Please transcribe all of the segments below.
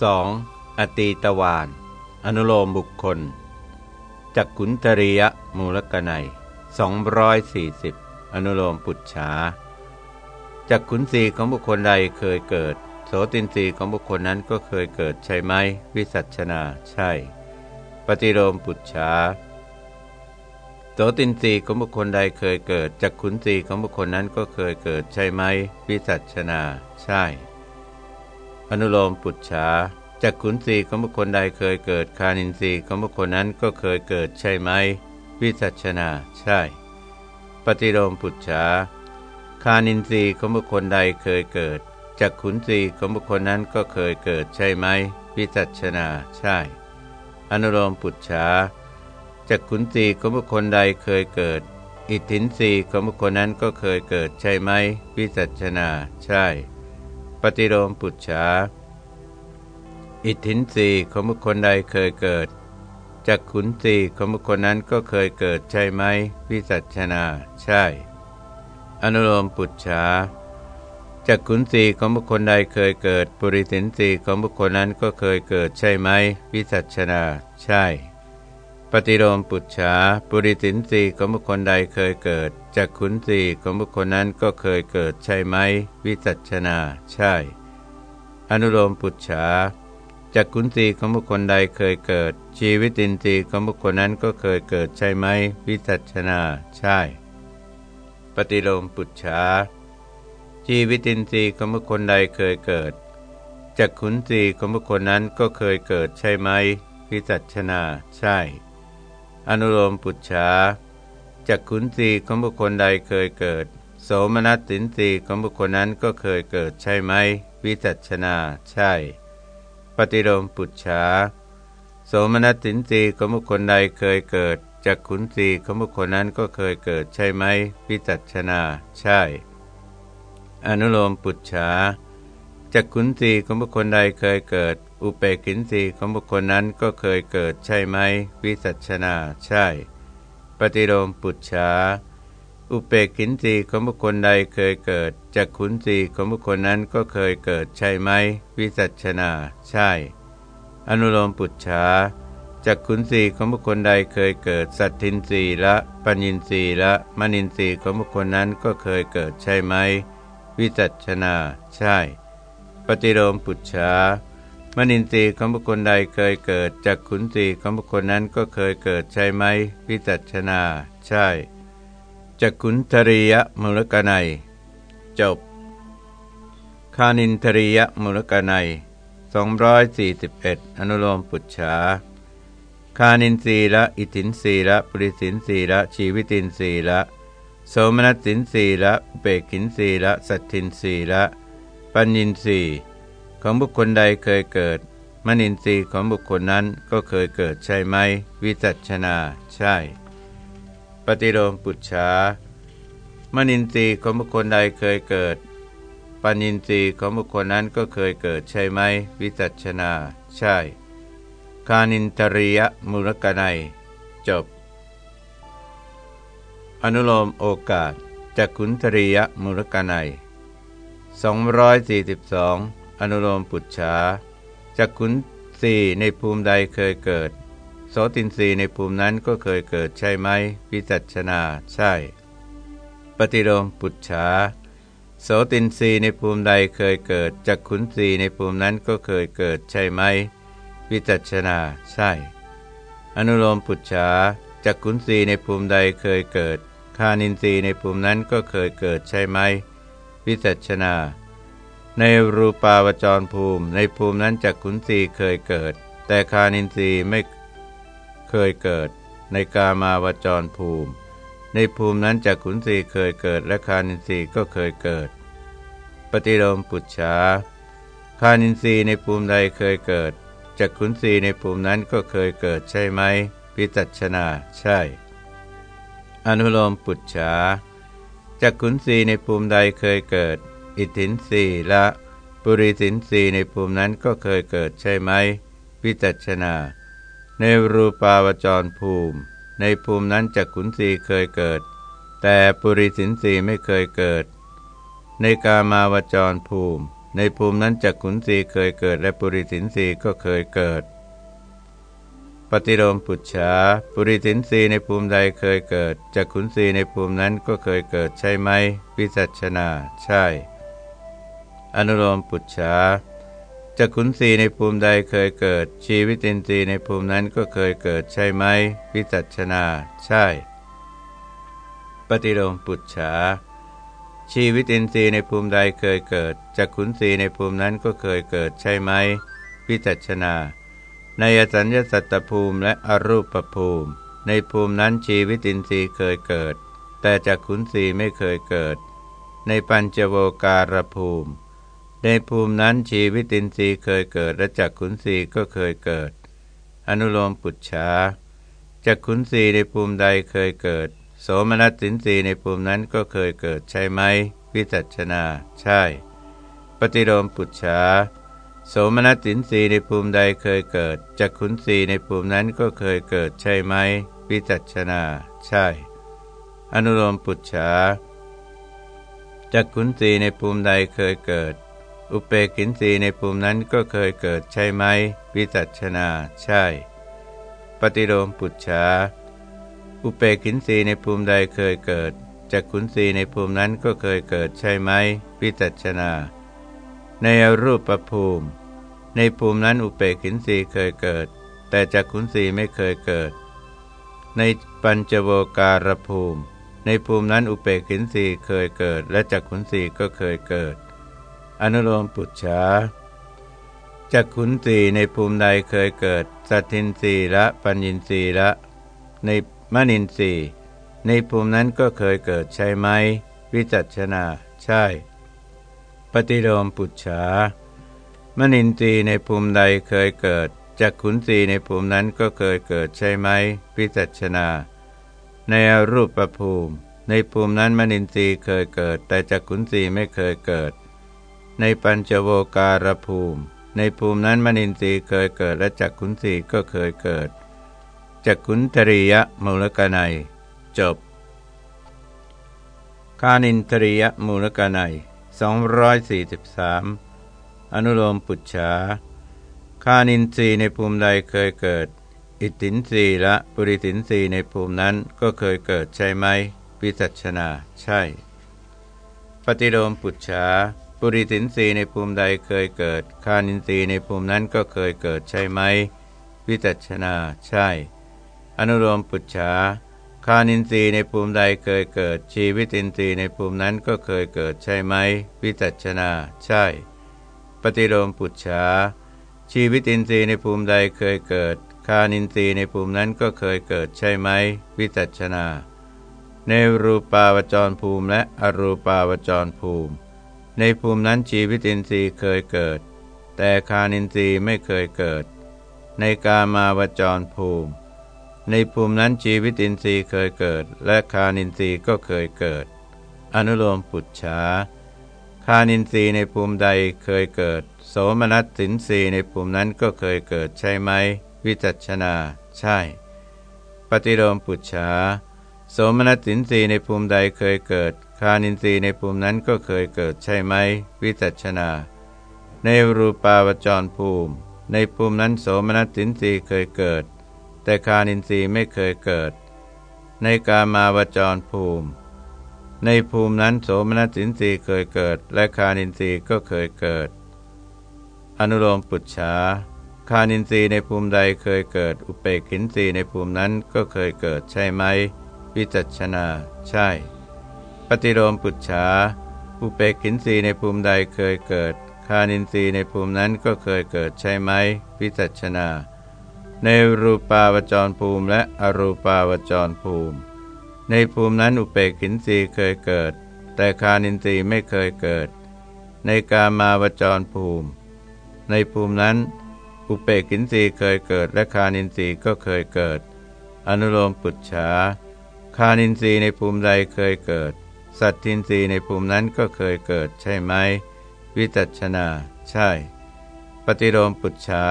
2. อตีตวาน อนุโลมบุคคล จักขุนตริยมูลกนัย240 อนุโลมปุจฉาจักขุนสีของบุคคลใดเคยเกิด โสตินสีของบุคคลนั้นก็เคยเกิดใช่ไหม วิสัชนา ใช่ ปฏิโลมปุจฉาโสตินสีของบุคคลใดเคยเกิดจักขุนสีของบุคคลนั้นก็เคยเกิดใช่ไหม วิสัชนา ใช่ อนุโลมปุจฉาจากขุนสีของบุคคลใดเคยเกิดคานินทรีย์ของบุคคลนั้นก็เคยเกิดใช่ไหม วิสัชนา ใช่ ปฏิโลมปุจฉาคานินทรีย์ของบุคคลใดเคยเกิดจากขุนสีของบุคคลนั้นก็เคยเกิดใช่ไหม วิสัชนา ใช่ อนุโลมปุจฉาจากขุนสีของบุคคลใดเคยเกิด อิทธินรีของบุคคลนั้นก็เคยเกิดใช่ไหม วิสัชนา ใช่ ปฏิโลมปุจฉาอิทธินสีของบุคคลใดเคยเกิดจากขุนสีของบุคคลนั้นก็เคยเกิดใช่ไหมวิสัชนา ใช่ อนุโลมปุจฉาจากขุนสีของบุคคลใดเคยเกิด ปุริสินสีของบุคคลนั้นก็เคยเกิดใช่ไหมวิสัชนา ใช่ ปฏิโลมปุจฉาปุริสินสีของบุคคลใดเคยเกิด จากขุนสีของบุคคลนั้นก็เคยเกิดใช่ไหม วิจัชนา ใช่ อนุโลมปุจฉาจากขุนสีของบุคคลใดเคยเกิด ชีวิตินทรีย์ของบุคคลนั้นก็เคยเกิดใช่ไหม วิจัชนา ใช่ ปฏิโลมปุจฉาชีวิตินทรีย์ของบุคคลใดเคยเกิดจากขุนสีของบุคคลนั้นก็เคยเกิดใช่ไหมวิจัชนา ใช่ อนุโลมปุจฉา จากขุนสีของบุคคลใดเคยเกิด โสมนัสสินสีของบุคคลนั้นก็เคยเกิดใช่ไหม วิจัชนา ใช่ ปฏิโลมปุจฉาโสมนัสสินสีของบุคคลใดเคยเกิดจากขุนสีของบุคคลนั้นก็เคยเกิดใช่ไหม วิจัชนา ใช่ อนุโลมปุจฉาจากขุนสีของบุคคลใดเคยเกิด อุเปกินสีของบุคคลนั้นก็เคยเกิดใช่ไหม วิจัชนา ใช่ ปฏิโลมปุจฉาอุเปกินสีของบุคคลใดเคยเกิดจากขุนสีของบุคคลนั้นก็เคยเกิดใช่ไหม วิสัชนา ใช่ อนุโลมปุจฉาจากขุนสีของบุคคลใดเคยเกิด สัตทินสีละปัญญินสีละมณินสีของบุคคลนั้นก็เคยเกิดใช่ไหม วิจัชนา ใช่ ปฏิโลมปุจฉา มนินทรีย์ของบุคคลใดเคยเกิดจากขุนสีของบุคคลนั้นก็เคยเกิดใช่ไหมวิจัชนา ใช่จากขุนทริยมุลกนัย จบ คานินทริยมุลกนัย241 อนุโลมปุจฉาคานินรีละ อิทินรีละปริสินรีละ ชีวิตินรีละ โสมนัสสินรีละเปกินรีละ สัตทินรีละ ปัญญินรี ของบุคคลใดเคยเกิด มนินทรีย์ของบุคคลนั้นก็เคยเกิดใช่ไหม วิจัชนา ใช่ ปฏิโลมปุจฉามนินทรีย์ของบุคคลใดเคยเกิด ปัญญินทรีย์ของบุคคลนั้นก็เคยเกิดใช่ไหม วิจัชนา ใช่ คานินตริยมุรกนัย จบ อนุโลมโอกาสจากขุนทริยมุรกนัย242 อนุโลมปุจฉาจากขุนสีในภูมิใดเคยเกิด โสตินสีในภูมินั้นก็เคยเกิดใช่ไหมวิจัชนาใช่ ปฏิโลมปุจฉาโสตินสีในภูมิใดเคยเกิดจากขุนสีในภูมินั้นก็เคยเกิดใช่ไหมวิจัชนาใช่ อนุโลมปุจฉาจากขุนสีในภูมิใดเคยเกิดคานินสีในภูมินั้นก็เคยเกิดใช่ไหมวิจัชนา ในรูปาวจรภูมิ ในภูมินั้นจักขุนสีเคยเกิด แต่คานินทรีย์ไม่เคยเกิด ในกามาวจรภูมิ ในภูมินั้นจักขุนสีเคยเกิด และคานินทรีย์ก็เคยเกิด ปฏิโลมปุจฉาคานินทรีย์ในภูมิใดเคยเกิดจักขุนสีในภูมินั้นก็เคยเกิดใช่ไหมพิจัชนาใช่ อนุโลมปุจฉาจักขุนสีในภูมิใดเคยเกิด อิทินสีละปุริสินสีในภูมินั้นก็เคยเกิดใช่ไหมวิจัชนา ในรูปาวจรภูมิ ในภูมินั้นจักขุนสีเคยเกิด แต่ปุริสินสีไม่เคยเกิด ในกามาวจรภูมิในในภูมินั้นจักขุนสีเคยเกิด และปุริสินสีก็เคยเกิด ปฏิโลมปุจฉาปุริสินสีในภูมิใดเคยเกิดจักขุนสีในภูมินั้นก็เคยเกิดใช่ไหมวิจัชนา ใช่ อนุโลมปุจฉาจักขุนสีในภูมิใดเคยเกิด ชีวิตินทรีย์ในภูมินั้นก็เคยเกิดใช่ไหมวิจัชนา ใช่ ปฏิโลมปุจฉาชีวิตินทรีย์ในภูมิใดเคยเกิดจักขุนสีในภูมินั้นก็เคยเกิดใช่ไหมวิจัชนา ในอสัญญสัตตภูมิและอรูปภูมิ ในภูมินั้นชีวิตินทรีย์เคยเกิด แต่จักขุนสีไม่เคยเกิด ในปัญจโวการภูมิ ในภูมินั้นชีวิตินทรีย์เคยเกิดและจักขุนสีก็เคยเกิด อนุโลมปุจฉาจักขุนสีในภูมิใดเคยเกิด โสมนัสสินสีในภูมินั้นก็เคยเกิดใช่ไหม วิจัชนา ใช่ ปฏิโลมปุจฉาโสมนัสสินสีในภูมิใดเคยเกิดจักขุนสีในภูมินั้นก็เคยเกิดใช่ไหม วิจัชนา ใช่ อนุโลมปุจฉาจักขุนสีในภูมิใดเคยเกิด อุเปกินสีในภูมินั้นก็เคยเกิดใช่ไหมวิจัชนา ใช่ ปฏิโลมปุจฉาอุเปกินสีในภูมิใดเคยเกิดจากขุนสีในภูมินั้นก็เคยเกิดใช่ไหมวิจัชนา ในอรูปประภูมิ ในภูมินั้นอุเปกินสีเคยเกิด แต่จากขุนสีไม่เคยเกิด ในปัญจโวการภูมิ ในภูมินั้นอุเปกินสีเคยเกิด และจากขุนสีก็เคยเกิด อนุโลมปุจฉาจากขุนสีในภูมิใดเคยเกิด สัตทินสีละปัญญินสีละ ในมนินทรีในภูมินั้นก็เคยเกิดใช่ไหม วิจัชนา ใช่ ปฏิโลมปุจฉามนินทรีในภูมิใดเคยเกิดจากขุนสีในภูมินั้นก็เคยเกิดใช่ไหม วิจัชนา ในอรูปประภูมิ ในภูมินั้นมนินทรีย์เคยเกิด แต่จากขุนสีไม่เคยเกิด ในปัญจโวการภูมิ ในภูมินั้นมนินทรีย์เคยเกิดและจากขุนสีก็เคยเกิดจักขุนตริยมูลกนัย จบ คานินตริยมูลกนัย243 อนุโลมปุจฉาคานินทรีในภูมิใดเคยเกิด อิตินทรีและปุริสินทรีในภูมินั้นก็เคยเกิดใช่ไหมวิจัชนา ใช่ ปฏิโลมปุจฉา ปุริสินทรีในภูมิใดเคยเกิด คานินทรีในภูมินั้นก็เคยเกิดใช่ไหม วิจัชนาใช่ อนุโลมปุจฉาคานินทรีย์ในภูมิใดเคยเกิด ชีวิตินทรีย์ในภูมินั้นก็เคยเกิดใช่ไหม วิจัชนาใช่ ปฏิโลมปุจฉาชีวิตินทรีย์ในภูมิใดเคยเกิด คานินทรีย์ในภูมินั้นก็เคยเกิดใช่ไหม วิจัชนา ในรูปาวจรภูมิและอรูปาวจรภูมิ ในภูมินั้นชีวิตินทรีย์เคยเกิด แต่คานินทรีย์ไม่เคยเกิด ในกามาวจรภูมิ ในภูมินั้นชีวิตินทรีย์เคยเกิด และคานินทรีย์ก็เคยเกิด อนุโลมปุจฉาคานินทรีย์ในภูมิใดเคยเกิด โสมนัสสินทรีย์ในภูมินั้นก็เคยเกิดใช่ไหม วิจัชนา ใช่ ปฏิโลมปุจฉาโสมนัสสินทรีย์ในภูมิใดเคยเกิด คานินทรีย์ในภูมินั้นก็เคยเกิดใช่ไหม วิจัชนา ในรูปาวจรภูมิ ในภูมินั้นโสมนัสสินทรีย์เคยเกิด แต่คานินทรีย์ไม่เคยเกิด ในกามาวจรภูมิ ในภูมินั้นโสมนัสสินทรีย์เคยเกิด และคานินทรีย์ก็เคยเกิด อนุโลมปุจฉาคานินทรีย์ในภูมิใดเคยเกิด อุเปกินทรีย์ในภูมินั้นก็เคยเกิดใช่ไหม วิจัชนา ใช่ ปฏิโลมปุจฉาอุเปกินรีในภูมิใดเคยเกิด คานินทรีในภูมินั้นก็เคยเกิดใช่ไหมวิจัชนา ในรูปาวจรภูมิและอรูปาวจรภูมิ ในภูมินั้นอุเปกขินทรีย์เคยเกิด แต่ฆานินทรีย์ไม่เคยเกิด ในกามาวจรภูมิ ในภูมินั้น อุเปกขินทรีย์เคยเกิด และฆานินทรีย์ก็เคยเกิด อนุโลมปุจฉาฆานินทรีย์ในภูมิใดเคยเกิด สัทธินทรีย์ในภูมินั้นก็เคยเกิดใช่ไหม วิสัชนา ใช่ ปฏิโลมปุจฉา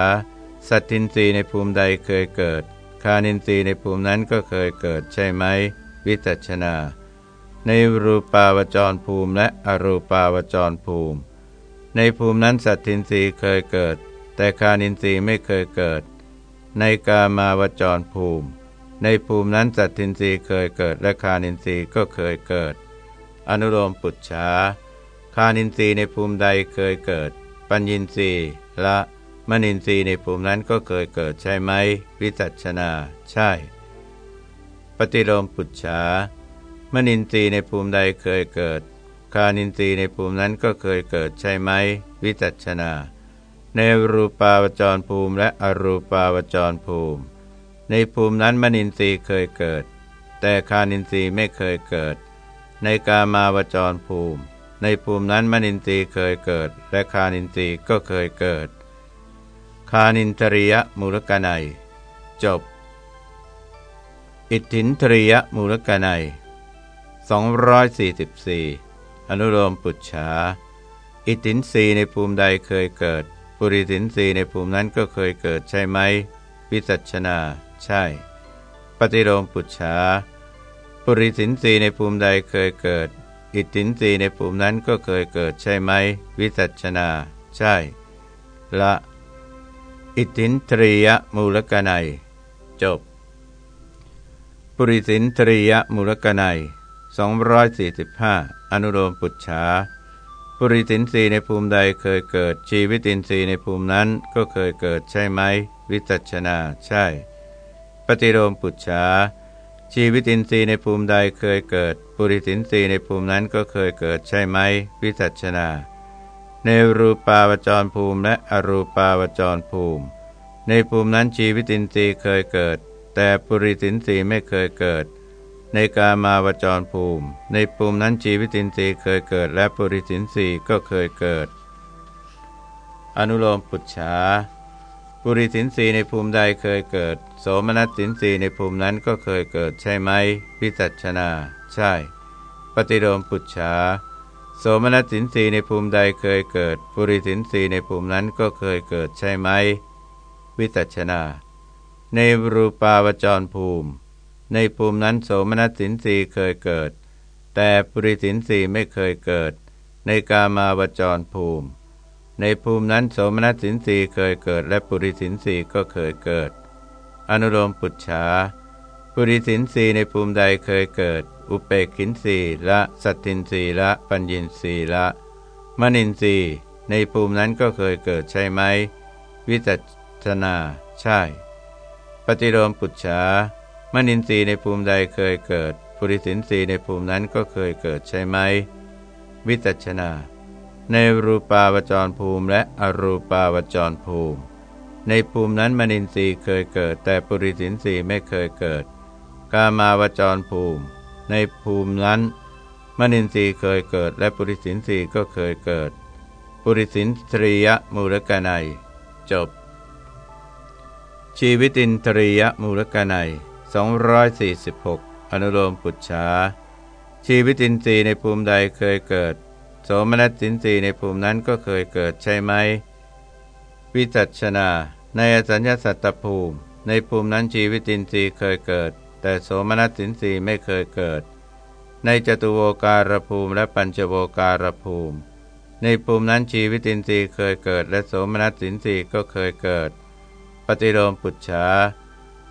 สัทธินทรีย์ในภูมิใดเคยเกิด ฆานินทรีย์ในภูมินั้นก็เคยเกิดใช่ไหม วิสัชนา ในรูปาวจรภูมิและอรูปาวจรภูมิ ในภูมินั้นสัทธินทรีย์เคยเกิด แต่ฆานินทรีย์ไม่เคยเกิด ในกามาวจรภูมิ ในภูมินั้นสัทธินทรีย์เคยเกิด และฆานินทรีย์ก็เคยเกิด อนุโลมปุจฉาคานินทรีย์ในภูมิใดเคยเกิด ปัญญินทรีย์ละมนินทรีย์ในภูมินั้นก็เคยเกิดใช่ไหม วิจัชนา ใช่ ปฏิโลมปุจฉามนินทรีย์ในภูมิใดเคยเกิด คานินทรีย์ในภูมินั้นก็เคยเกิดใช่ไหม วิจัชนา ในรูปาวจรภูมิและอรูปาวจรภูมิ ในภูมินั้นมนินทรีย์เคยเกิด แต่คานินทรีย์ไม่เคยเกิด ในกามาวจรภูมิ ในภูมินั้นมนินทรีย์เคยเกิด และคานินทรีย์ก็เคยเกิด คานินทริยมูลกนัย จบ อิทธินทริยมูลกนัย244 อนุโลมปุจฉา อิตินรีในภูมิใดเคยเกิด ปุริสินรีในภูมินั้นก็เคยเกิดใช่ไหม วิจัชนา ใช่ ปฏิโลมปุจฉา ปุริสินรีในภูมิใดเคยเกิด อิตินรีในภูมินั้นก็เคยเกิดใช่ไหม วิจัชนา ใช่ ละ อิตินทรียมูลกนัย จบ ปุริสินทรียมูลกนัย245 อนุโลมปุจฉาปุริสินทรีในภูมิใดเคยเกิด ชีวิตินทรีในภูมินั้นก็เคยเกิดใช่ไหม วิจัชนา ใช่ ปฏิโลมปุจฉา ชีวิตินทรีในภูมิใดเคยเกิด ปุริสินทรีในภูมินั้นก็เคยเกิดใช่ไหมวิจัชนา ในรูปาวจรภูมิและอรูปาวจรภูมิ ในภูมินั้นชีวิตินทรีย์เคยเกิด แต่ปุริสินทรีย์ไม่เคยเกิด ในกามาวจรภูมิ ในภูมินั้นชีวิตินทรีย์เคยเกิด และปุริสินทรีย์ก็เคยเกิด อนุโลมปุจฉา ปุริสินทรีในภูมิใดเคยเกิด โสมนัสสินทรีในภูมินั้นก็เคยเกิดใช่ไหมวิจัชนา ใช่ ปฏิโลมปุจฉาโสมนัสสินทรีในภูมิใดเคยเกิด ปุริสินทรีในภูมินั้นก็เคยเกิดใช่ไหมวิจัชนา ในรูปาวจรภูมิ ในภูมินั้นโสมนัสสินสีเคยเกิด แต่ปุริสินสีไม่เคยเกิด ในกามาวจรภูมิ ในภูมินั้นโสมนัสสินสีเคยเกิด และปุริสินสีก็เคยเกิด อนุโลมปุจฉาปุริสินสีในภูมิใดเคยเกิด อุเปกินสีละสัตทินสีละ ปัญญินสีละมณินสีในภูมินั้นก็เคยเกิดใช่ไหม วิจัชนาใช่ ปฏิโลมปุจฉามนินทรีในภูมิใดเคยเกิด ปุริสินทรีในภูมินั้นก็เคยเกิดใช่ไหม วิจัชนา ในรูปาวจรภูมิและอรูปาวจรภูมิ ในภูมินั้นมนินทรีย์เคยเกิด แต่ปุริสินทรีย์ไม่เคยเกิด กามาวจรภูมิ ในภูมินั้นมนินทรีย์เคยเกิด และปุริสินทรีย์ก็เคยเกิด ปุริสินทรียมูลกนัย จบ ชีวิตินทรียมูลกนัย246 อนุโลมปุจฉาชีวิตินทรีย์ในภูมิใดเคยเกิด สมนัสสินทรีย์ในภูมินั้นก็เคยเกิดใช่ไหม วิจัชนา ในอสัญญาสัตตภูมิ ในภูมินั้นชีวิตินทรีย์เคยเกิด แต่โสมนัสสินทรีย์ไม่เคยเกิด ในจตุโวการภูมิและปัญจโวการภูมิ ในภูมินั้นชีวิตินทรีย์เคยเกิด และโสมนัสสินทรีย์ก็เคยเกิด ปฏิโลมปุจฉา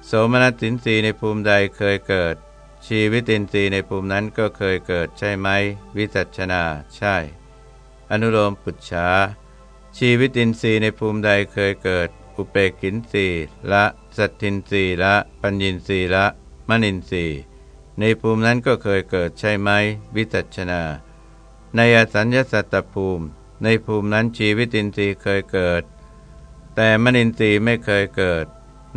โสมนัสสินสีในภูมิใดเคยเกิด ชีวิตินทรีย์ในภูมินั้นก็เคยเกิดใช่ไหม วิจัชนา ใช่ อนุโลมปุจฉาชีวิตินทรีย์ในภูมิใดเคยเกิด อุเปกินทรีละสัตทินทรีละ ปัญญินทรีละมณินทรีในภูมินั้นก็เคยเกิดใช่ไหม วิจัชนา ในอสัญญาสัตตภูมิ ในภูมินั้นชีวิตินทรีย์เคยเกิด แต่มณินทรีย์ไม่เคยเกิด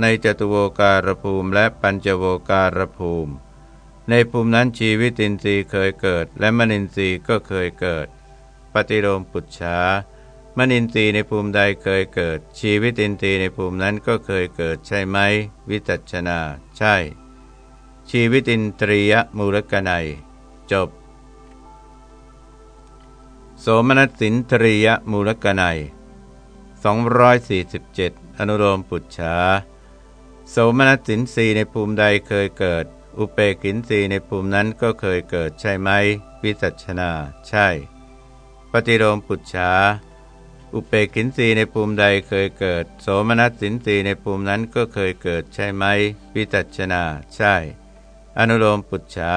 ในจตุโวการภูมิและปัญจโวการภูมิ ในภูมินั้นชีวิตินทรีย์เคยเกิด และมนินทรีย์ก็เคยเกิด ปฏิโลมปุจฉามนินทรีย์ในภูมิใดเคยเกิด ชีวิตินทรีย์ในภูมินั้นก็เคยเกิดใช่ไหม วิจัชนา ใช่ ชีวิตินทรียมูลกนัย จบ โสมนัสสินทรียมูลกนัย247 อนุโลมปุจฉาโสมนัสสินสีในภูมิใดเคยเกิด อุเปกินสีในภูมินั้นก็เคยเกิดใช่ไหม วิจัชนา ใช่ ปฏิโลมปุจฉาอุเปกินสีในภูมิใดเคยเกิด โสมนัสสินสีในภูมินั้นก็เคยเกิดใช่ไหม วิจัชนา ใช่ อนุโลมปุจฉา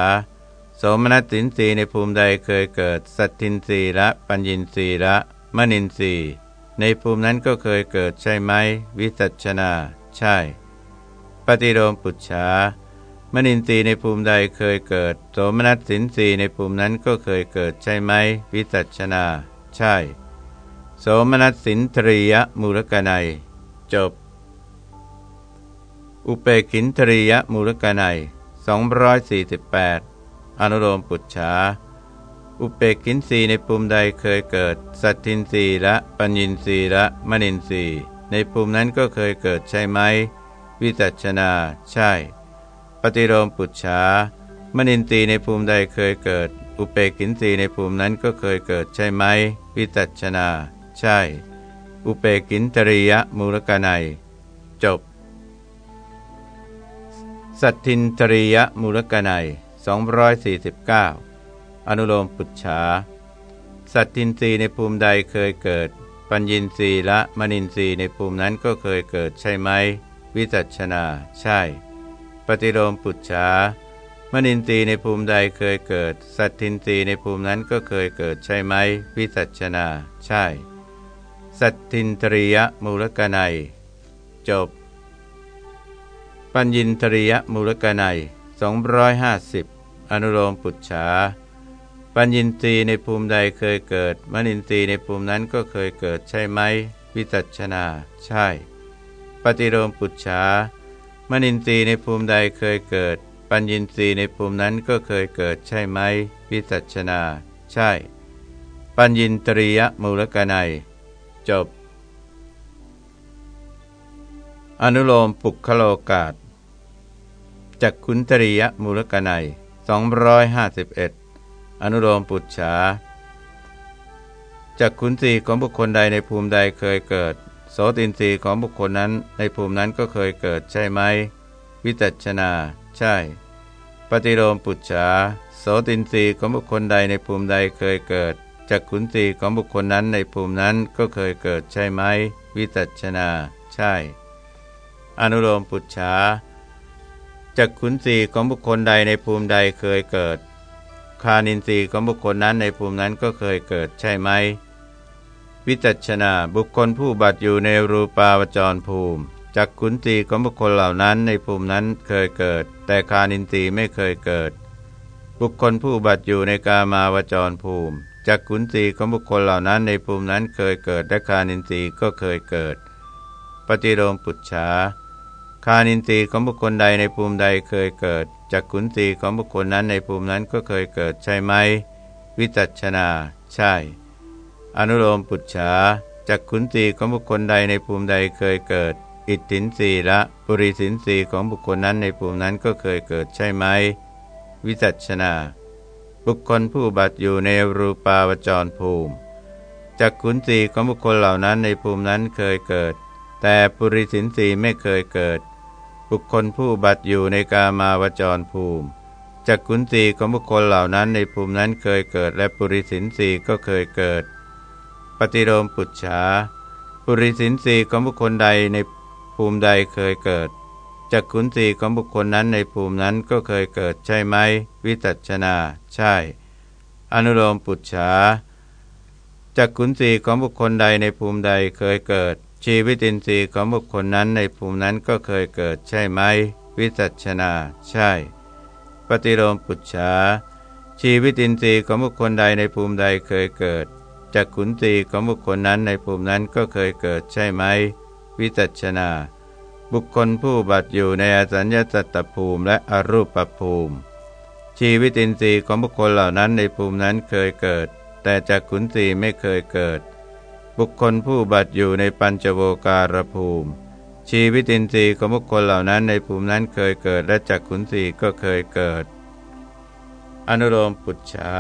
โสมนัสสินสีในภูมิใดเคยเกิด สัตทินสีละ ปัญญินสีละมณินสีในภูมินั้นก็เคยเกิดใช่ไหม วิจัชนา ใช่ ปฏิโลมปุจฉา มณินทรีในภูมิใดเคยเกิด โสมนัสสินทรีในภูมินั้นก็เคยเกิดใช่ไหมวิจัชนา ใช่ โสมนัสสินทรียมูลกนัย จบ อุเปกินทรียมูลกนัย248 อนุโลมปุจฉาอุเปกินสีในภูมิใดเคยเกิด สัตทินสีและปัญญินสีและมณินสีในภูมินั้นก็เคยเกิดใช่ไหม วิจัชนา ใช่ ปฏิโลมปุจฉามนินตีในภูมิใดเคยเกิด อุเปกินตีในภูมินั้นก็เคยเกิดใช่ไหมวิตัชนา ใช่ อุเปกินตริยมูลกนัย จบ สัตทินตริยมูลกนัย249 อนุโลมปุจฉา สัตทินรีในภูมิใดเคยเกิด ปัญญินรีและมนินทรีในภูมินั้นก็เคยเกิดใช่ไหม วิจัชนา ใช่ ปฏิโลมปุจฉามนินทรีในภูมิใดเคยเกิด สัตทินทรีในภูมินั้นก็เคยเกิดใช่ไหม วิจัชนา ใช่ สัตทินตริยมูลกนัย จบ ปัญญินตริยมูลกนัย250 อนุโลมปุจฉาปัญญินทรีในภูมิใดเคยเกิด มนินทรีในภูมินั้นก็เคยเกิดใช่ไหม วิจัชนา ใช่ ปฏิโลมปุจฉา มนินทรีในภูมิใดเคยเกิด ปัญญินทรีในภูมินั้นก็เคยเกิดใช่ไหมวิจัชนา ใช่ ปัญญินตรียมูลกนัย จบ อนุโลมปุคโลกาศจักขุนตรียมูลกนัย251 อนุโลมปุจฉาจักขุนสีของบุคคลใดในภูมิใดเคยเกิด โสตินทรีย์ของบุคคลนั้นในภูมินั้นก็เคยเกิดใช่ไหม วิจัชนา ใช่ ปฏิโลมปุจฉาโสตินทรีย์ของบุคคลใดในภูมิใดเคยเกิดจักขุนทรีย์ของบุคคลนั้นในภูมินั้นก็เคยเกิดใช่ไหม วิจัชนา ใช่ อนุโลมปุจฉาจักขุนทรีย์ของบุคคลใดในภูมิใดเคยเกิด คานินทรีย์ของบุคคลนั้นในภูมินั้นก็เคยเกิดใช่ไหม วิจัชนาบุคคลผู้บัตอยู่ในรูปาวจรภูมิจักขุนตีของบุคคลเหล่านั้นในภูมินั้นเคยเกิด แต่คานินตีไม่เคยเกิด บุคคลผู้บัตอยู่ในกามาวจรภูมิจักขุนตีของบุคคลเหล่านั้นในภูมินั้นเคยเกิดและคานินตีก็เคยเกิด ปฏิโลมปุจฉาคานินตีของบุคคลใดในภูมิใดเคยเกิดจักขุนตีของบุคคลนั้นในภูมินั้นก็เคยเกิดใช่ไหม วิจัชนา ใช่ อนุโลมปุจฉาจากขุนสีของบุคคลใดในภูมิใดเคยเกิด อิทธินสีละปุริสินสีของบุคคลนั้นในภูมินั้นก็เคยเกิดใช่ไหม วิจัชนา บุคคลผู้บัติอยู่ในรูปาวจรภูมิจากขุนสีของบุคคลเหล่านั้นในภูมินั้นเคยเกิด แต่ปุริสินสีไม่เคยเกิด บุคคลผู้บัติอยู่ในกามาวจรภูมิจากขุนสีของบุคคลเหล่านั้นในภูมินั้นเคยเกิด และปุริสินสีก็เคยเกิด ฏิโลมปุจฉาปุริสินสีของบุคคลใดในภูมิใดเคยเกิดจักขุนสีของบุคคลนั้นในภูมินั้นก็เคยเกิดใช่ไหม วิจัชนา ใช่ อนุโลมปุจฉาจักขุนสีของบุคคลใดในภูมิใดเคยเกิด ชีวิตินทรีย์ของบุคคลนั้นในภูมินั้นก็เคยเกิดใช่ไหม วิจัชนา ใช่ ปฏิโลมปุจฉาชีวิตินทรีย์ของบุคคลใดในภูมิใดเคยเกิด จากขุนตีของบุคคลนั้นในภูมินั้นก็เคยเกิดใช่ไหม วิจัชนา บุคคลผู้บัตอยู่ในอสัญญาสัตตภูมิและอรูปภูมิ ชีวิตินทรีย์ของบุคคลเหล่านั้นในภูมินั้นเคยเกิด แต่จากขุนตีไม่เคยเกิด บุคคลผู้บัตอยู่ในปัญจโวการภูมิ ชีวิตินทรีย์ของบุคคลเหล่านั้นในภูมินั้นเคยเกิด และจากขุนตีก็เคยเกิด อนุโลมปุจฉา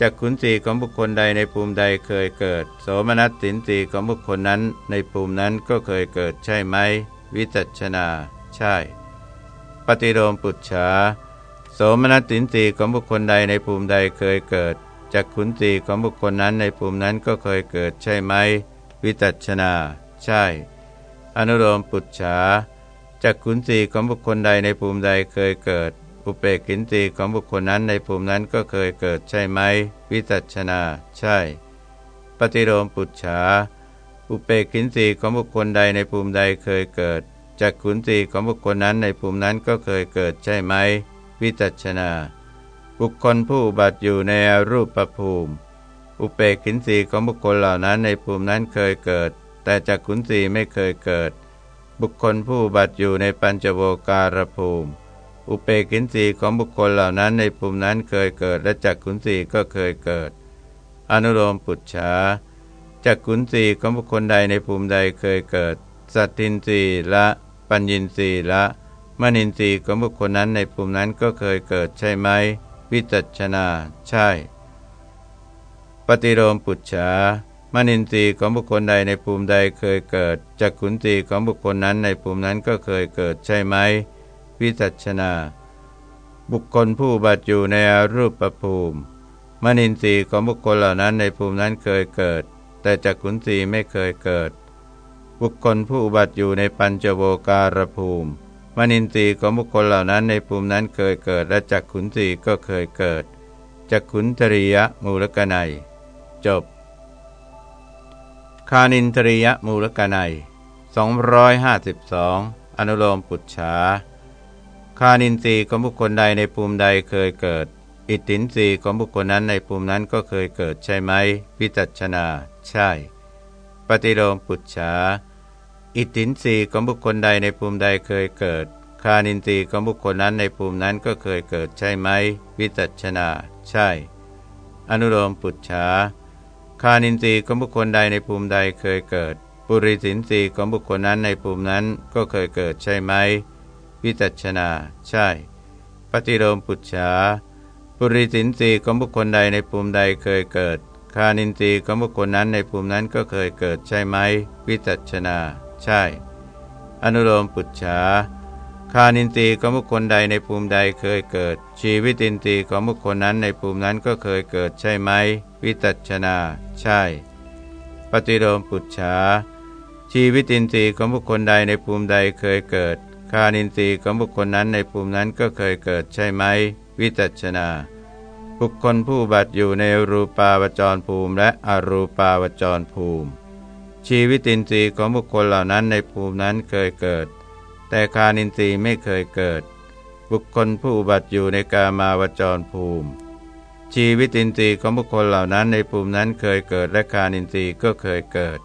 จากขุนสีของบุคคลใดในภูมิใดเคยเกิด โสมนัสสินสีของบุคคลนั้น ในภูมินั้นก็เคยเกิดใช่ไหม วิจัชนา ใช่ ปฏิโลมปุจฉาโสมนัสสินสีของบุคคลใดในภูมิใดเคยเกิดจากขุนสีของบุคคลนั้นในภูมินั้นก็เคยเกิดใช่ไหม วิจัชนา ใช่ อนุโลมปุจฉาจากขุนสีของบุคคลใดในภูมิใดเคยเกิด อุเปกินสีของบุคคลนั้นในภูมินั้นก็เคยเกิดใช่ไหม วิจัชนา ใช่ ปฏิโลมปุจฉาอุเปกินสีของบุคคลใดในภูมิใดเคยเกิดจากขุนสีของบุคคลนั้นในภูมินั้นก็เคยเกิดใช่ไหม วิจัชนา บุคคลผู้บัติอยู่ในรูปประภูมิ อุเปกินสีของบุคคลเหล่านั้นในภูมินั้นเคยเกิด แต่จากขุนสีไม่เคยเกิด บุคคลผู้บัติอยู่ในปัญจโวการภูมิ อุเปกินสีของบุคคลเหล่านั้นในภูมินั้นเคยเกิดและจากขุนสีก็เคยเกิด อนุโลมปุจฉาจากขุนสีของบุคคลใดในภูมิใดเคยเกิด สัตทินสีละปัญญินสีละมณินทรีย์ของบุคคลนั้นในภูมินั้นก็เคยเกิดใช่ไหม วิจัชนาใช่ ปฏิโลมปุจฉามณินทรีย์ของบุคคลใดในภูมิใดเคยเกิดจากขุนตีของบุคคลนั้นในภูมินั้นก็เคยเกิดใช่ไหม วิจัชนา บุคคลผู้บัตอยู่ในอรูปประภูมิมณินทรีย์ของบุคคลเหล่านั้นในภูมินั้นเคยเกิด แต่จากขุนตีไม่เคยเกิด บุคคลผู้บัติอยู่ในปัญจโวการภูมิ มนินทรีย์ของบุคคลเหล่านั้นในภูมินั้นเคยเกิด และจักขุนสีก็เคยเกิดจักขุนตริยมูลกนัย จบ คานินตริยมูลกนัย252 อนุโลมปุจฉา คานินทรีย์ของบุคคลใดในภูมิใดเคยเกิด อิทธินทรีย์ของบุคคลนั้นในภูมินั้นก็เคยเกิดใช่ไหมวิจัชนา ใช่ ปฏิโลมปุจฉาอิทธินทรีของบุคคลใดในภูมิใดเคยเกิด คานินทรีย์ของบุคคลนั้นในภูมินั้นก็เคยเกิดใช่ไหมวิจัชนา ใช่ อนุโลมปุจฉาคานินทรีย์ของบุคคลใดในภูมิใดเคยเกิด ปุริสินทรีย์ของบุคคลนั้นในภูมินั้นก็เคยเกิดใช่ไหม วิจัชนา ใช่ ปฏิโลมปุจฉาปุริสินทรีของบุคคลใดในภูมิใดเคยเกิด คานินทรีย์ของบุคคลนั้นในภูมินั้นก็เคยเกิดใช่ไหม วิจัชนา ใช่ อนุโลมปุจฉาคานินทรีย์ของบุคคลใดในภูมิใดเคยเกิด ชีวิตินทรีย์ของบุคคลนั้นในภูมินั้นก็เคยเกิดใช่ไหม วิจัชนา ใช่ ปฏิโลมปุจฉาชีวิตินทรีย์ของบุคคลใดในภูมิใดเคยเกิด คานินทรีย์ของบุคคลนั้นในภูมินั้นก็เคยเกิดใช่ไหม วิจัชนา บุคคลผู้บัตอยู่ในรูปาวจรภูมิและอรูปาวจรภูมิ ชีวิตินทรีย์ของบุคคลเหล่านั้นในภูมินั้นเคยเกิด แต่คานินทรีย์ไม่เคยเกิด บุคคลผู้บัตอยู่ในกามาวจรภูมิ ชีวิตินทรีย์ของบุคคลเหล่านั้นในภูมินั้นเคยเกิดและคานินทรีย์ก็เคยเกิด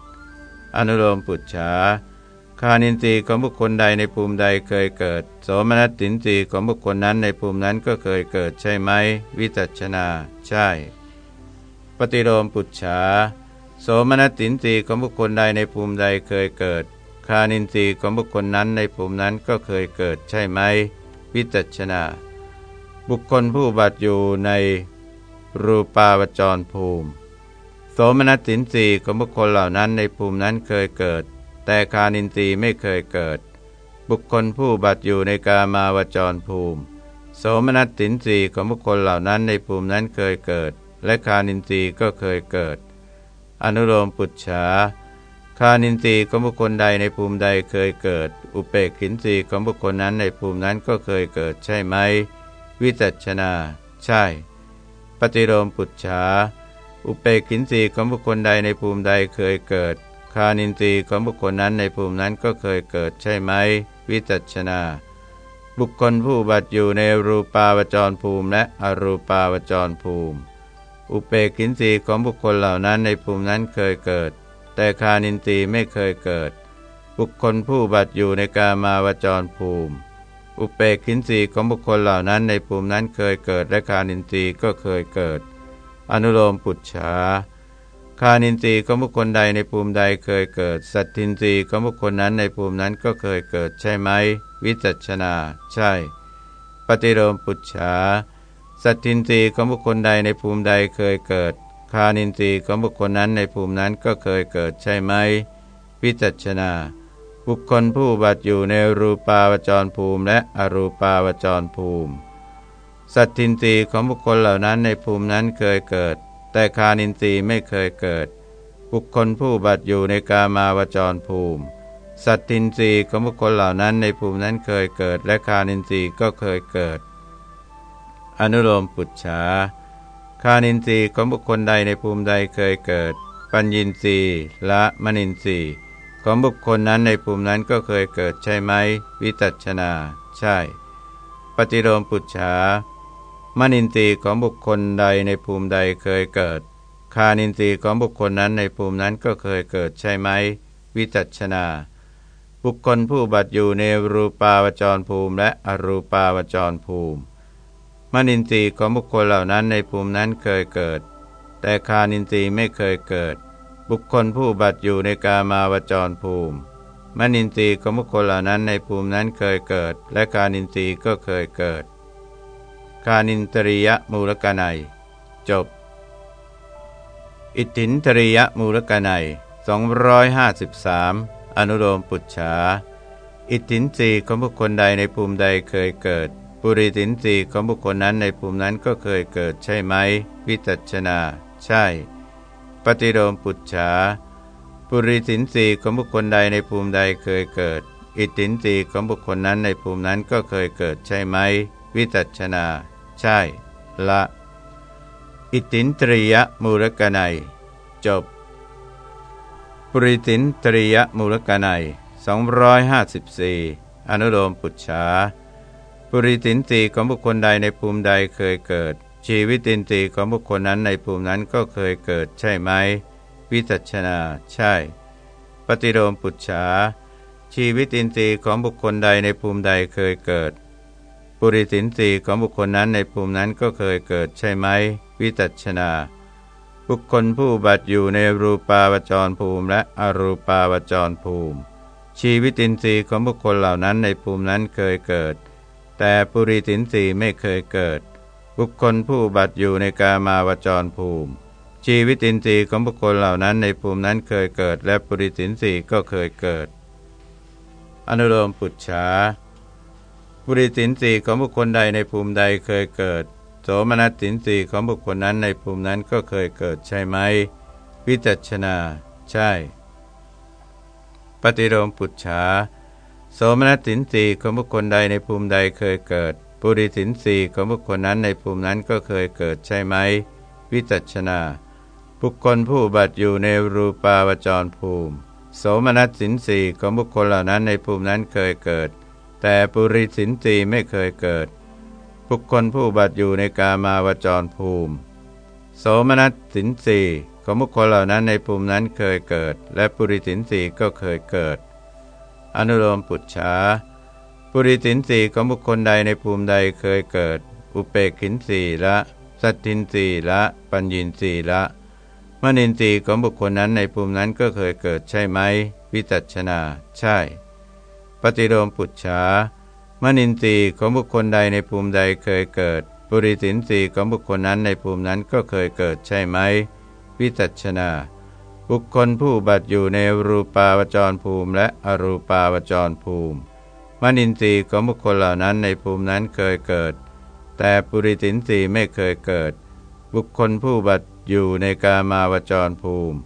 อนุโลมปุจฉา คานินทรีย์ของบุคคลใดในภูมิใดเคยเกิด โสมนัสตินทรีย์ของบุคคลนั้นในภูมินั้นก็เคยเกิดใช่ไหม วิจัชนา ใช่ ปฏิโลมปุจฉา โสมนัสตินทรีย์ของบุคคลใดในภูมิใดเคยเกิด คานินทรีย์ของบุคคลนั้นในภูมินั้นก็เคยเกิดใช่ไหม วิจัชนา บุคคลผู้บัตอยู่ในรูปาวจรภูมิ โสมนัสตินทรีย์ของบุคคลเหล่านั้นในภูมินั้นเคยเกิด แต่คานินทรีย์ไม่เคยเกิด บุคคลผู้บัตอยู่ในกามาวจรภูมิ โสมนัสตินทรีย์ของบุคคลเหล่านั้นในภูมินั้นเคยเกิด และคานินทรีย์ก็เคยเกิด อนุโลมปุจฉาคานินทรีย์ของบุคคลใดในภูมิใดเคยเกิด อุเปกขินทรีย์ของบุคคลนั้นในภูมินั้นก็เคยเกิดใช่ไหม วิจัชนา ใช่ ปฏิโลมปุจฉาอุเปกขินทรีย์ของบุคคลใดในภูมิใดเคยเกิด คานินทรีย์ของบุคคลนั้นในภูมินั้นก็เคยเกิดใช่ไหม วิจัชนา บุคคลผู้บัติอยู่ในรูปาวจรภูมิและอรูปาวจรภูมิ อุเปกินทรีย์ของบุคคลเหล่านั้นในภูมินั้นเคยเกิด แต่คานินทรีย์ไม่เคยเกิด บุคคลผู้บัติอยู่ในกามาวจรภูมิ อุเปกินทรีย์ของบุคคลเหล่านั้นในภูมินั้นเคยเกิดและคานินทรีย์ก็เคยเกิด อนุโลมปุจฉา คานินทรีย์ของบุคคลใดในภูมิใดเคยเกิด สัตทินทรีย์ของบุคคลนั้นในภูมินั้นก็เคยเกิดใช่ไหม วิจัชนา ใช่ ปฏิโลมปุจฉา สัตทินทรีย์ของบุคคลใดในภูมิใดเคยเกิด คานินทรีย์ของบุคคลนั้นในภูมินั้นก็เคยเกิดใช่ไหม วิจัชนา บุคคลผู้บัตอยู่ในรูปาวจรภูมิและอรูปาวจรภูมิ สัตทินทรีย์ของบุคคลเหล่านั้นในภูมินั้นเคยเกิด แต่คานินทรีย์ไม่เคยเกิด บุคคลผู้บัตอยู่ในกามาวจรภูมิ สัตตินรีของบุคคลเหล่านั้นในภูมินั้นเคยเกิด และคานินทรีย์ก็เคยเกิด อนุโลมปุจฉาคานินทรีย์ของบุคคลใดในภูมิใดเคยเกิด ปัญญินทรีย์ละมณินทรีย์ของบุคคลนั้นในภูมินั้นก็เคยเกิดใช่ไหม วิตัชนา ใช่ ปฏิโลมปุจฉา มณินทรีย์ของบุคคลใดในภูมิใดเคยเกิด คานินทรีย์ของบุคคลนั้นในภูมินั้นก็เคยเกิดใช่ไหม วิจัชนา บุคคลผู้บัตอยู่ในรูปาวจรภูมิและอรูปาวจรภูมิ มนินทรีย์ของบุคคลเหล่านั้นในภูมินั้นเคยเกิด แต่คานินทรีย์ไม่เคยเกิด บุคคลผู้บัตอยู่ในกามาวจรภูมิ มนินทรีย์ของบุคคลเหล่านั้นในภูมินั้นเคยเกิด และคานินทรีย์ก็เคยเกิด คานินตริยมูลกนัย จบ อิตินตริยมูลกนัย253 อนุโลมปุจฉา อิตินสีของบุคคลใดในภูมิใดเคยเกิด ปุริตินสีของบุคคลนั้นในภูมินั้นก็เคยเกิดใช่ไหม วิจัชนา ใช่ ปฏิโลมปุจฉา ปุริสินสีของบุคคลใดในภูมิใดเคยเกิด อิตินสีของบุคคลนั้นในภูมินั้นก็เคยเกิดใช่ไหม วิจัชนา ใช่ ละ อิตินตริยมูลกนัย จบ ปริตินตริยมูลกนัย254 อนุโลมปุจฉาปริตินตีของบุคคลใดในภูมิใดเคยเกิด ชีวิตินตีของบุคคลนั้นในภูมินั้นก็เคยเกิดใช่ไหม วิจัชนา ใช่ ปฏิโลมปุจฉาชีวิตินทรีของบุคคลใดในภูมิใดเคยเกิด ปุริสินสีของบุคคลนั้นในภูมินั้นก็เคยเกิดใช่ไหม วิจัชนา บุคคลผู้บัตอยู่ในรูปาวจรภูมิและอรูปาวจรภูมิ ชีวิตินทรีย์ของบุคคลเหล่านั้นในภูมินั้นเคยเกิด แต่ปุริสินสีไม่เคยเกิด บุคคลผู้บัตอยู่ในกามาวจรภูมิ ชีวิตินทรีย์ของบุคคลเหล่านั้นในภูมินั้นเคยเกิด และปุริสินสีก็เคยเกิด อนุโลมปุจฉา บุริสินสีของบุคคลใดในภูมิใดเคยเกิด โสมนัสสินสีของบุคคลนั้นในภูมินั้นก็เคยเกิดใช่ไหม วิจัชนา ใช่ ปฏิโลมปุจฉาโสมนัสสินสีของบุคคลใดในภูมิใดเคยเกิดปุริสินสีของบุคคลนั้นในภูมินั้นก็เคยเกิดใช่ไหม วิจัชนา บุคคลผู้บัตอยู่ในรูปาวจรภูมิ โสมนัสสินสีของบุคคลเหล่านั้นในภูมินั้นเคยเกิด แต่ปุริสินตีไม่เคยเกิด บุคคลผู้บัตอยู่ในกามาวจรภูมิ โสมนัสสินสีของบุคคลเหล่านั้นในภูมินั้นเคยเกิด และปุริสินสีก็เคยเกิด อนุโลมปุจฉาปุริสินสีของบุคคลใดในภูมิใดเคยเกิด อุเปกขินสีละสัตทินสีละ ปัญญินสีละมณินสีของบุคคลนั้นในภูมินั้นก็เคยเกิดใช่ไหม วิจัชนา ใช่ ปฏิโลมปุจฉามนินทรีย์ของบุคคลใดในภูมิใดเคยเกิด ปุริสินทรีย์ของบุคคลนั้นในภูมินั้นก็เคยเกิดใช่ไหมวิจัชนา บุคคลผู้บัตอยู่ในรูปาวจรภูมิ และอรูปาวจรภูมิ มนินทรีย์ของบุคคลเหล่านั้นในภูมินั้นเคยเกิด แต่ปุริสินทรีย์ไม่เคยเกิด บุคคลผู้บัตอยู่ในกามาวจรภูมิ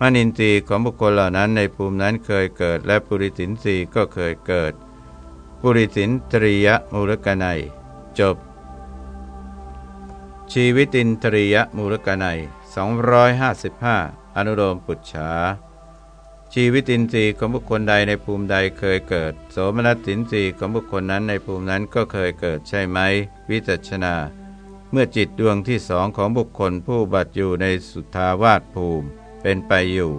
มนินทรีย์ของบุคคลเหล่านั้นในภูมินั้นเคยเกิด และปุริสินทรีย์ก็เคยเกิด ปุริสินตริยมูลกนัย จบ ชีวิตินตริยมูลกนัย255 อนุโลมปุจฉาชีวิตินทรีย์ของบุคคลใดในภูมิใดเคยเกิด โสมนัสสินทรีย์ของบุคคลนั้นในภูมินั้นก็เคยเกิดใช่ไหม วิจัชนา เมื่อจิตดวงที่สองของบุคคลผู้บัตอยู่ในสุทาวาสภูมิ เป็นไปอยู่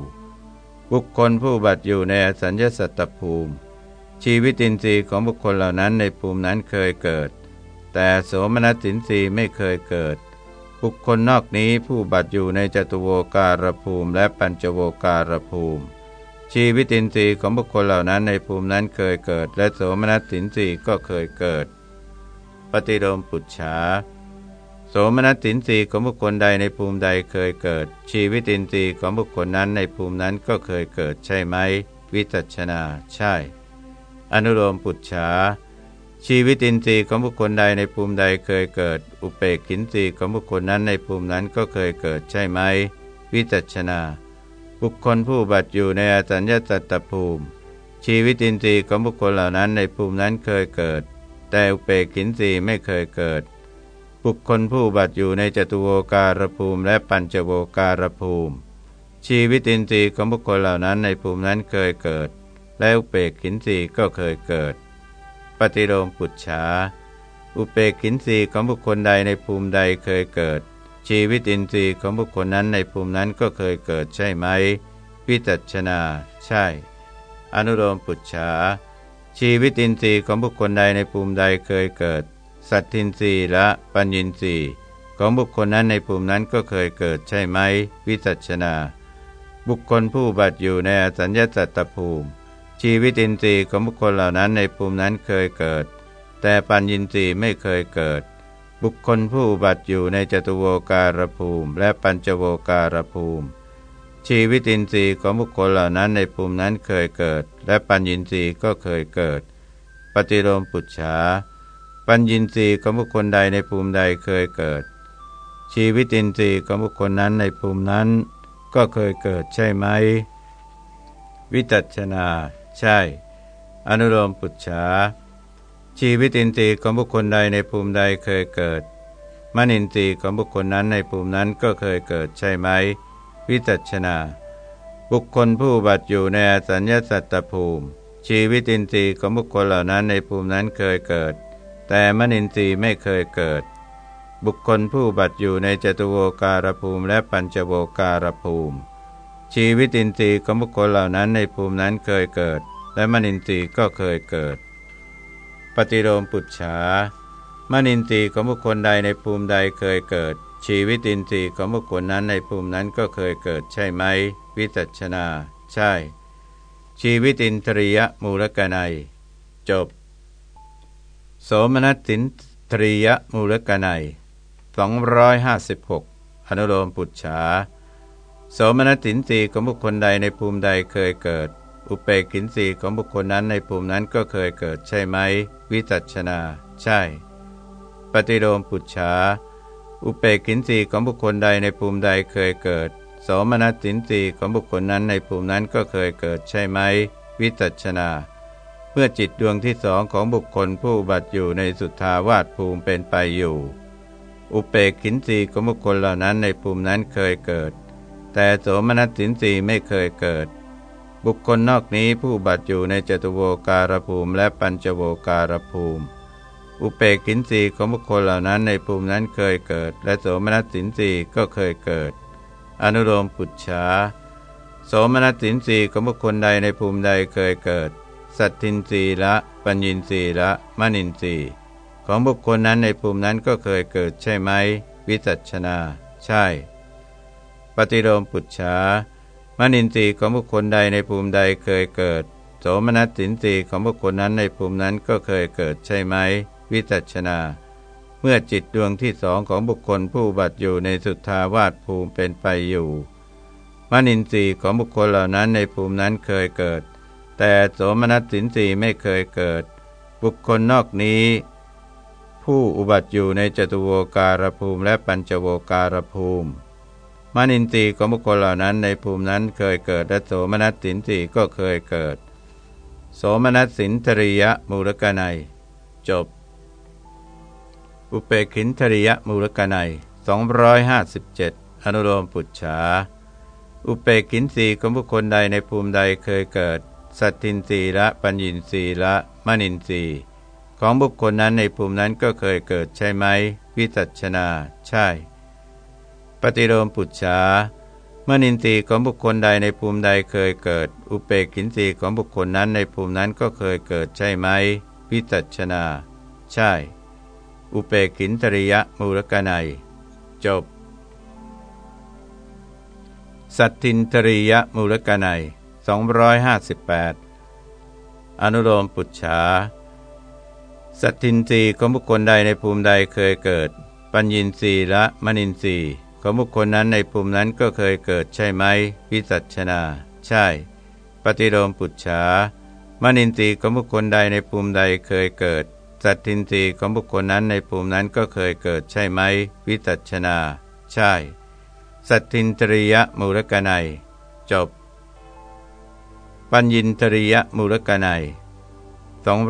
บุคคลผู้บัตอยู่ในอสัญญสัตตภูมิ ชีวิตินทรีย์ของบุคคลเหล่านั้นในภูมินั้นเคยเกิด แต่โสมนัสสินทรีย์ไม่เคยเกิด บุคคลนอกนี้ผู้บัตอยู่ในจตุโวการภูมิ และปัญจโวการภูมิ ชีวิตินทรีย์ของบุคคลเหล่านั้นในภูมินั้นเคยเกิด และโสมนัสสินทรีย์ก็เคยเกิด ปฏิโลมปุจฉา โสมนัสสินสีของบุคคลใดในภูมิใดเคยเกิด ชีวิตินทรีย์ของบุคคลนั้นในภูมินั้นก็เคยเกิดใช่ไหม วิจัชนา ใช่ อนุโลมปุจฉาชีวิตินทรีย์ของบุคคลใดในภูมิใดเคยเกิด อุเปกขินทรีย์ของบุคคลนั้นในภูมินั้นก็เคยเกิดใช่ไหม วิจัชนา บุคคลผู้บัตอยู่ในอสัญญาสัตตภูมิ ชีวิตินทรีย์ของบุคคลเหล่านั้นในภูมินั้นเคยเกิด แต่อุเปกินทรีย์ไม่เคยเกิด บุคคลผู้บัติอยู่ในจตุโวการภูมิและปัญจโวการภูมิ ชีวิตินทรีย์ของบุคคลเหล่านั้นในภูมินั้นเคยเกิด และอุเปกินทรีย์ก็เคยเกิด ปฏิโลมปุจฉาอุเปกินทรีย์ของบุคคลใดในภูมิใดเคยเกิด ชีวิตินทรีย์ของบุคคลนั้นในภูมินั้นก็เคยเกิดใช่ไหมวิจัชนา ใช่ อนุโลมปุจฉาชีวิตินทรีย์ของบุคคลใดในภูมิใดเคยเกิด สัตทินรีและปัญญินรีของบุคคลนั้นในภูมินั้นก็เคยเกิดใช่ไหม วิจัชนา บุคคลผู้บัติอยู่ในอสัญญาสัตตภูมิ ชีวิตินทรีย์ของบุคคลเหล่านั้นในภูมินั้นเคยเกิด แต่ปัญญินทรีย์ไม่เคยเกิด บุคคลผู้บัติอยู่ในจตุโวการภูมิ และปัญจโวการภูมิ ชีวิตินทรีย์ของบุคคลเหล่านั้นในภูมินั้นเคยเกิด และปัญญินทรีย์ก็เคยเกิด ปฏิโลมปุจฉา ปัญญินทรีย์ของบุคคลใดในภูมิใดเคยเกิด ชีวิตินทรีย์ของบุคคลนั้นในภูมินั้น ก็เคยเกิดใช่ไหม วิจัชนา ใช่ อนุโลมปุจฉาชีวิตินทรีย์ของบุคคลใดในภูมิใดเคยเกิดมนินทรีย์ของบุคคลนั้นในภูมินั้นก็เคยเกิดใช่ไหม วิจัชนา บุคคลผู้บัตอยู่ในอสัญญาสัตตภูมิ ชีวิตินทรีย์ของบุคคลเหล่านั้นในภูมินั้นเคยเกิด แต่มนินทรีย์ไม่เคยเกิด บุคคลผู้บัตอยู่ในจตุโวการภูมิและปัญจโวการภูมิ ชีวิตินทรีย์ของบุคคลเหล่านั้นในภูมินั้นเคยเกิด และมนินทรีย์ก็เคยเกิด ปฏิโลมปุจฉามนินทรีย์ของบุคคลใดในภูมิใดเคยเกิด ชีวิตินทรีย์ของบุคคลนั้นในภูมินั้นก็เคยเกิดใช่ไหม วิจัชนา ใช่ ชีวิตินทรียมูลกนัย จบ โสมนัสสินทรียมูลกนัย256 อนุโลมปุจฉาโสมนัสสินทรีของบุคคลใดในภูมิใดเคยเกิด อุเปกินสีของบุคคลนั้นในภูมินั้นก็เคยเกิดใช่ไหม วิจัชนา ใช่ ปฏิโลมปุจฉาอุเปกินสีของบุคคลใดในภูมิใดเคยเกิดโสมนัตสินสีของบุคคลนั้นในภูมินั้นก็เคยเกิดใช่ไหม วิจัชนา เมื่อจิตดวงที่สองของบุคคลผู้บัตอยู่ในสุทธาวาสภูมิเป็นไปอยู่ อุเปกขินสีของบุคคลเหล่านั้นในภูมินั้นเคยเกิด แต่โสมนัสสินสีไม่เคยเกิด บุคคลนอกนี้ผู้บัตอยู่ในจตุโวการภูมิและปัญจโวการภูมิ อุเปกขินสีของบุคคลเหล่านั้นในภูมินั้นเคยเกิด และโสมนัสสินสีก็เคยเกิด อนุโลมปุจฉาโสมนัสสินสีของบุคคลใดในภูมิใดเคยเกิด สัตทินสีละ ปัญญินสีละมณินสีของบุคคลนั้นในภูมินั้นก็เคยเกิดใช่ไหม วิจัชนา ใช่ ปฏิโลมปุจฉามนินทรีย์ของบุคคลใดในภูมิใดเคยเกิด โสมนัสสินทรีย์ของบุคคลนั้นในภูมินั้นก็เคยเกิดใช่ไหม วิจัชนา เมื่อจิตดวงที่สองของบุคคลผู้บัตอยู่ในสุทธาวาสภูมิเป็นไปอยู่มนินทรีย์ของบุคคลเหล่านั้นในภูมินั้นเคยเกิด แต่โสมนัสสินทรีไม่เคยเกิด บุคคลนอกนี้ ผู้อุบัติอยู่ในจตุโวการภูมิและปัญจโวการภูมิมานินทรีย์ของบุคคลเหล่านั้นในภูมินั้นเคยเกิดและโสมนัสสินทรีก็เคยเกิด โสมนัสสินทริยมูลกนัย จบ อุเปกินทริยมูลกนัย257 อนุโลมปุจฉาอุเปกินสีของบุคคลใดในภูมิใดเคยเกิด สัตทินรีละปัญญินรีละมนินรีของบุคคลนั้นในภูมินั้นก็เคยเกิดใช่ไหม วิจัชนา ใช่ ปฏิโลมปุจฉามื่อนินทรีย์ของบุคคลใดในภูมิใดเคยเกิด อุเปกินทรีย์ของบุคคลนั้นในภูมินั้นก็เคยเกิดใช่ไหม วิจัชนา ใช่ อุเปกินตริยมูลกนัย จบ สัตทินตริยมูลกนัย 258 อนุโลมปุจฉาสัตทินรีของบุคคลใดในภูมิใดเคยเกิด ปัญญินรีและมณินรีของบุคคลนั้นในภูมินั้นก็เคยเกิดใช่ไหมวิสัชนา ใช่ ปฏิโลมปุจฉามนินทรีย์ของบุคคลใดในภูมิใดเคยเกิด สัตทินทรีย์ของบุคคลนั้นในภูมินั้นก็เคยเกิดใช่ไหมวิสัชนา ใช่ สัตทินตริยมูลกนัย จบ ปัญญินตริยมูลกนัย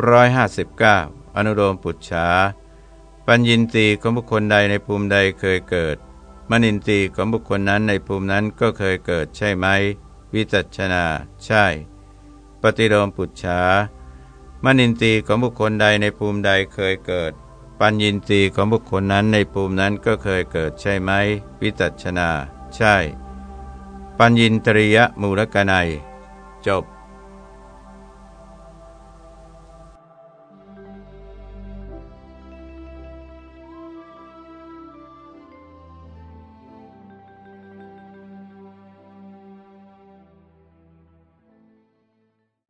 259 อนุโลมปุจฉาปัญญินตีของบุคคลใดในภูมิใดเคยเกิด มนินตีของบุคคลนั้นในภูมินั้นก็เคยเกิดใช่ไหม วิจัชนา ใช่ ปฏิโลมปุจฉามนินตีของบุคคลใดในภูมิใดเคยเกิด ปัญญินตีของบุคคลนั้นในภูมินั้นก็เคยเกิดใช่ไหม วิจัชนา ใช่ ปัญญินตริยมูลกนัย จบ